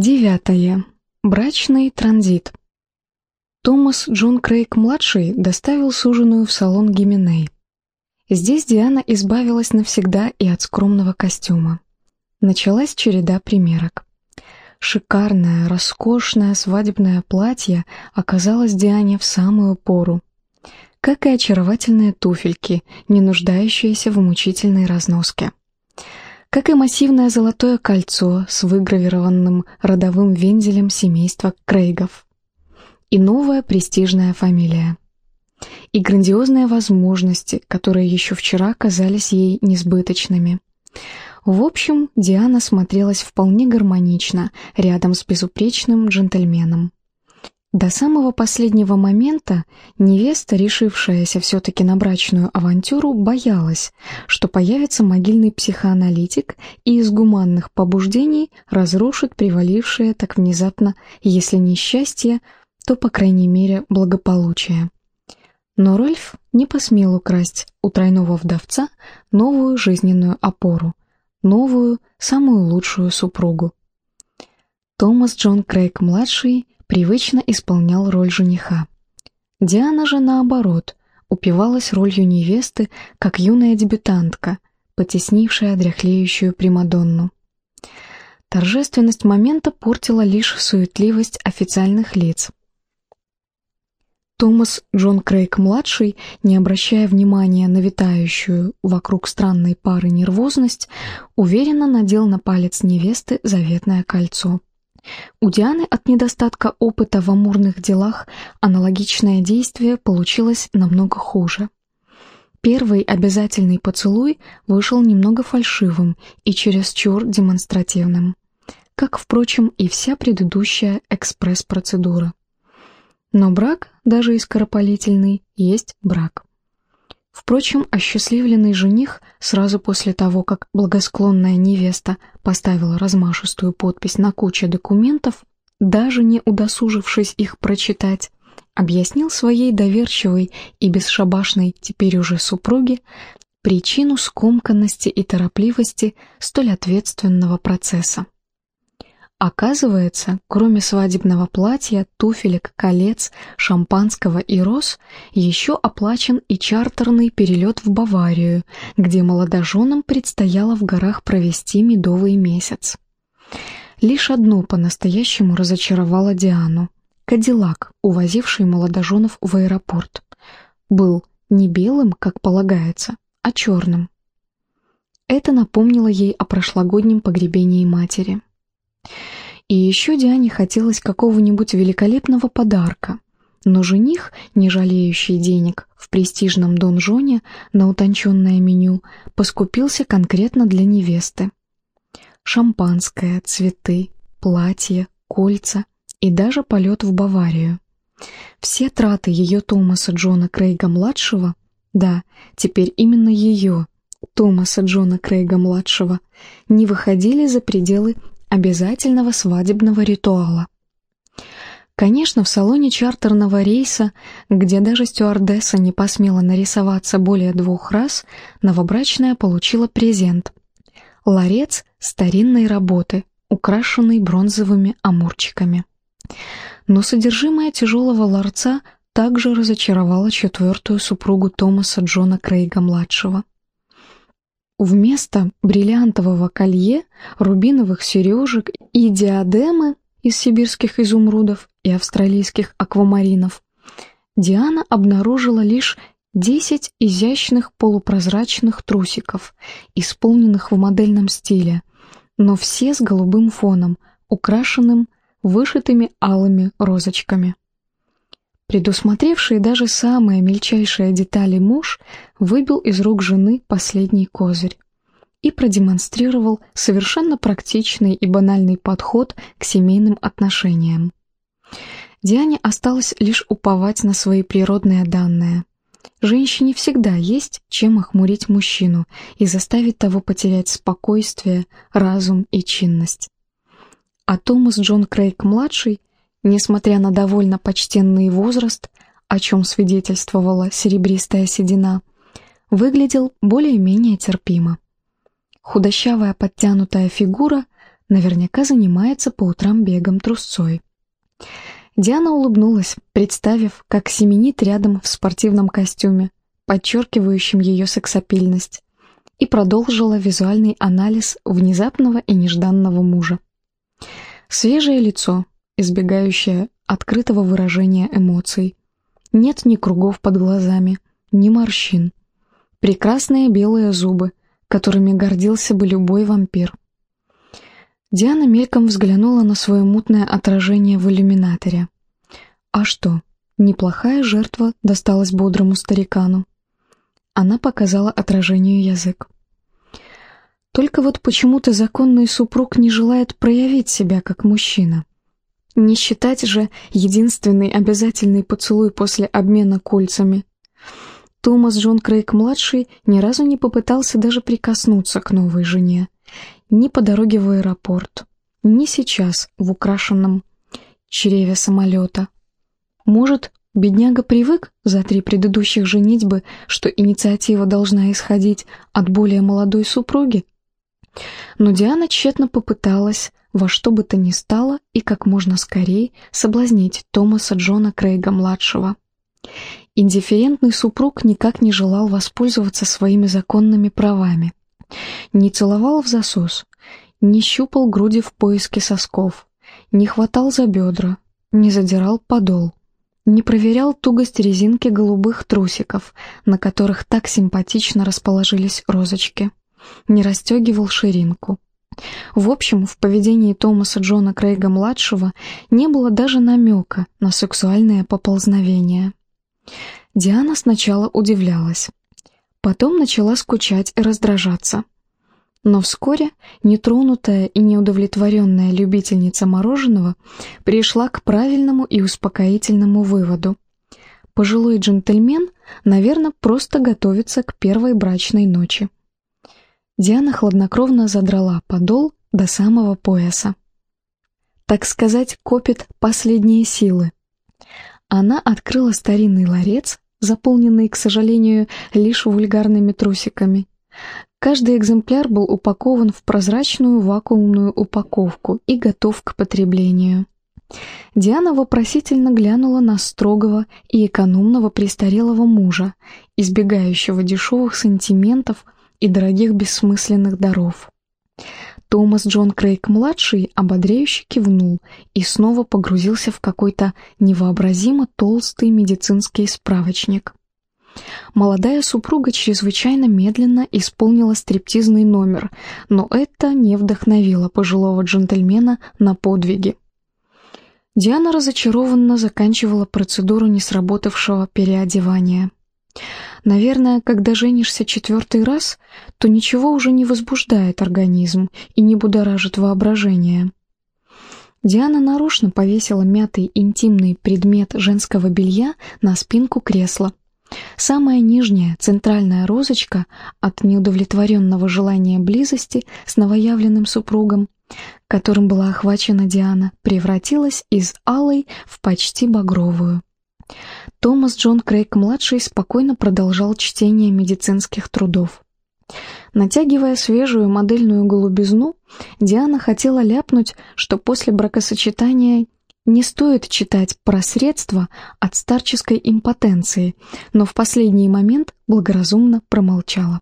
Девятое. Брачный транзит. Томас Джон Крейг-младший доставил суженую в салон Гименей. Здесь Диана избавилась навсегда и от скромного костюма. Началась череда примерок. Шикарное, роскошное свадебное платье оказалось Диане в самую пору. Как и очаровательные туфельки, не нуждающиеся в мучительной разноске как и массивное золотое кольцо с выгравированным родовым вензелем семейства Крейгов. И новая престижная фамилия. И грандиозные возможности, которые еще вчера казались ей несбыточными. В общем, Диана смотрелась вполне гармонично рядом с безупречным джентльменом. До самого последнего момента невеста, решившаяся все-таки на брачную авантюру, боялась, что появится могильный психоаналитик и из гуманных побуждений разрушит привалившее так внезапно, если не счастье, то, по крайней мере, благополучие. Но Рольф не посмел украсть у тройного вдовца новую жизненную опору, новую, самую лучшую супругу. Томас Джон Крейг-младший – привычно исполнял роль жениха. Диана же, наоборот, упивалась ролью невесты, как юная дебютантка, потеснившая дряхлеющую Примадонну. Торжественность момента портила лишь суетливость официальных лиц. Томас Джон Крейг-младший, не обращая внимания на витающую вокруг странной пары нервозность, уверенно надел на палец невесты заветное кольцо. У Дианы от недостатка опыта в амурных делах аналогичное действие получилось намного хуже. Первый обязательный поцелуй вышел немного фальшивым и чересчур демонстративным, как, впрочем, и вся предыдущая экспресс-процедура. Но брак, даже и скоропалительный, есть брак. Впрочем, осчастливленный жених сразу после того, как благосклонная невеста поставила размашистую подпись на куче документов, даже не удосужившись их прочитать, объяснил своей доверчивой и бесшабашной теперь уже супруге причину скомканности и торопливости столь ответственного процесса. Оказывается, кроме свадебного платья, туфелек, колец, шампанского и роз, еще оплачен и чартерный перелет в Баварию, где молодоженам предстояло в горах провести медовый месяц. Лишь одно по-настоящему разочаровало Диану. Кадиллак, увозивший молодоженов в аэропорт, был не белым, как полагается, а черным. Это напомнило ей о прошлогоднем погребении матери. И еще Диане хотелось какого-нибудь великолепного подарка. Но жених, не жалеющий денег в престижном донжоне на утонченное меню, поскупился конкретно для невесты. Шампанское, цветы, платье, кольца и даже полет в Баварию. Все траты ее Томаса Джона Крейга-младшего, да, теперь именно ее, Томаса Джона Крейга-младшего, не выходили за пределы обязательного свадебного ритуала. Конечно, в салоне чартерного рейса, где даже стюардесса не посмела нарисоваться более двух раз, новобрачная получила презент. Ларец старинной работы, украшенный бронзовыми амурчиками. Но содержимое тяжелого ларца также разочаровало четвертую супругу Томаса Джона Крейга-младшего. Вместо бриллиантового колье, рубиновых сережек и диадемы из сибирских изумрудов и австралийских аквамаринов, Диана обнаружила лишь десять изящных полупрозрачных трусиков, исполненных в модельном стиле, но все с голубым фоном, украшенным вышитыми алыми розочками. Предусмотревший даже самые мельчайшие детали муж выбил из рук жены последний козырь и продемонстрировал совершенно практичный и банальный подход к семейным отношениям. Диане осталось лишь уповать на свои природные данные. Женщине всегда есть чем охмурить мужчину и заставить того потерять спокойствие, разум и чинность. А Томас Джон Крейг-младший Несмотря на довольно почтенный возраст, о чем свидетельствовала серебристая седина, выглядел более-менее терпимо. Худощавая подтянутая фигура, Наверняка занимается по утрам бегом трусцой. Диана улыбнулась, представив, как семенит рядом в спортивном костюме, подчеркивающем ее сексапильность, и продолжила визуальный анализ внезапного и нежданного мужа. Свежее лицо, избегающее открытого выражения эмоций. Нет ни кругов под глазами, ни морщин. Прекрасные белые зубы, которыми гордился бы любой вампир. Диана мельком взглянула на свое мутное отражение в иллюминаторе. А что, неплохая жертва досталась бодрому старикану. Она показала отражению язык. Только вот почему-то законный супруг не желает проявить себя как мужчина. Не считать же единственный обязательный поцелуй после обмена кольцами. Томас Джон Крейг-младший ни разу не попытался даже прикоснуться к новой жене. Ни по дороге в аэропорт, ни сейчас в украшенном чреве самолета. Может, бедняга привык за три предыдущих женитьбы, что инициатива должна исходить от более молодой супруги? Но Диана тщетно попыталась во что бы то ни стало и как можно скорее соблазнить Томаса Джона Крейга-младшего. Индифферентный супруг никак не желал воспользоваться своими законными правами. Не целовал в засос, не щупал груди в поиске сосков, не хватал за бедра, не задирал подол, не проверял тугость резинки голубых трусиков, на которых так симпатично расположились розочки, не расстегивал ширинку. В общем, в поведении Томаса Джона Крейга-младшего не было даже намека на сексуальное поползновение. Диана сначала удивлялась, потом начала скучать и раздражаться. Но вскоре нетронутая и неудовлетворенная любительница мороженого пришла к правильному и успокоительному выводу. Пожилой джентльмен, наверное, просто готовится к первой брачной ночи. Диана хладнокровно задрала подол до самого пояса. Так сказать, копит последние силы. Она открыла старинный ларец, заполненный, к сожалению, лишь вульгарными трусиками. Каждый экземпляр был упакован в прозрачную вакуумную упаковку и готов к потреблению. Диана вопросительно глянула на строгого и экономного престарелого мужа, избегающего дешевых сантиментов – и дорогих бессмысленных даров. Томас Джон Крейг-младший ободряюще кивнул и снова погрузился в какой-то невообразимо толстый медицинский справочник. Молодая супруга чрезвычайно медленно исполнила стриптизный номер, но это не вдохновило пожилого джентльмена на подвиги. Диана разочарованно заканчивала процедуру несработавшего переодевания. Наверное, когда женишься четвертый раз, то ничего уже не возбуждает организм и не будоражит воображение. Диана нарочно повесила мятый интимный предмет женского белья на спинку кресла. Самая нижняя, центральная розочка от неудовлетворенного желания близости с новоявленным супругом, которым была охвачена Диана, превратилась из алой в почти багровую. Томас Джон Крейг-младший спокойно продолжал чтение медицинских трудов. Натягивая свежую модельную голубизну, Диана хотела ляпнуть, что после бракосочетания не стоит читать про средства от старческой импотенции, но в последний момент благоразумно промолчала.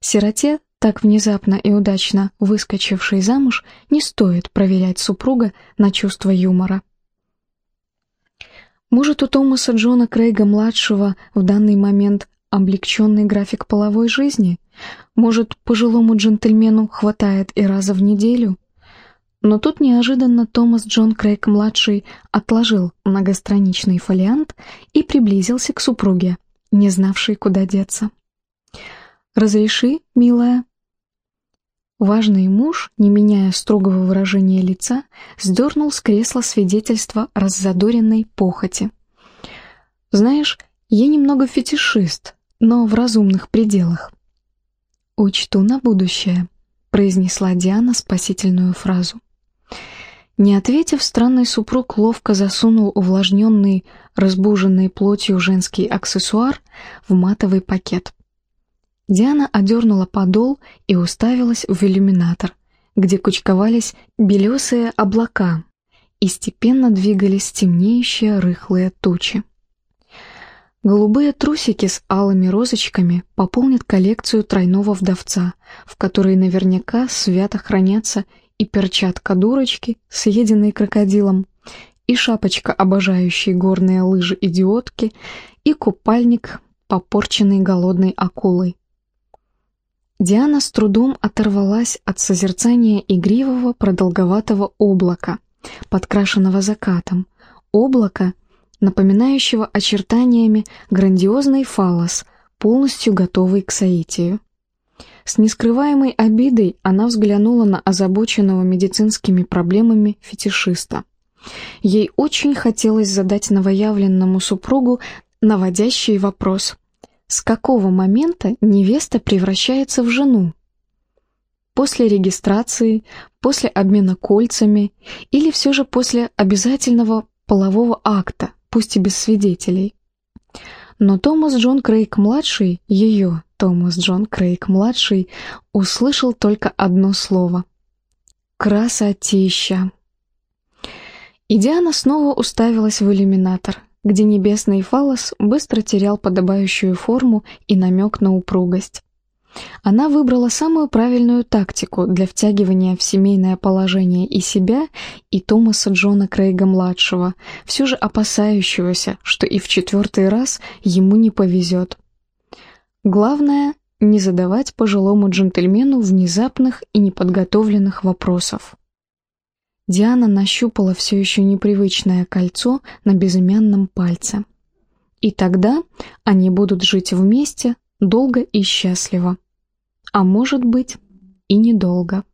Сироте, так внезапно и удачно выскочившей замуж, не стоит проверять супруга на чувство юмора. Может, у Томаса Джона Крейга-младшего в данный момент облегченный график половой жизни? Может, пожилому джентльмену хватает и раза в неделю? Но тут неожиданно Томас Джон Крейг-младший отложил многостраничный фолиант и приблизился к супруге, не знавшей, куда деться. «Разреши, милая», Важный муж, не меняя строгого выражения лица, сдернул с кресла свидетельство раззадоренной похоти. «Знаешь, я немного фетишист, но в разумных пределах». «Учту на будущее», — произнесла Диана спасительную фразу. Не ответив, странный супруг ловко засунул увлажненный, разбуженный плотью женский аксессуар в матовый пакет. Диана одернула подол и уставилась в иллюминатор, где кучковались белесые облака и степенно двигались темнеющие рыхлые тучи. Голубые трусики с алыми розочками пополнят коллекцию тройного вдовца, в которой наверняка свято хранятся и перчатка дурочки, съеденной крокодилом, и шапочка, обожающей горные лыжи идиотки, и купальник, попорченный голодной акулой. Диана с трудом оторвалась от созерцания игривого продолговатого облака, подкрашенного закатом, облака, напоминающего очертаниями грандиозный фалос, полностью готовый к соитию. С нескрываемой обидой она взглянула на озабоченного медицинскими проблемами фетишиста. Ей очень хотелось задать новоявленному супругу наводящий вопрос. С какого момента невеста превращается в жену? После регистрации, после обмена кольцами или все же после обязательного полового акта, пусть и без свидетелей? Но Томас Джон Крейг-младший, ее Томас Джон Крейг-младший, услышал только одно слово. «Красотища!» И Диана снова уставилась в иллюминатор, где небесный фалос быстро терял подобающую форму и намек на упругость. Она выбрала самую правильную тактику для втягивания в семейное положение и себя, и Томаса Джона Крейга-младшего, все же опасающегося, что и в четвертый раз ему не повезет. Главное — не задавать пожилому джентльмену внезапных и неподготовленных вопросов. Диана нащупала все еще непривычное кольцо на безымянном пальце. И тогда они будут жить вместе долго и счастливо. А может быть, и недолго.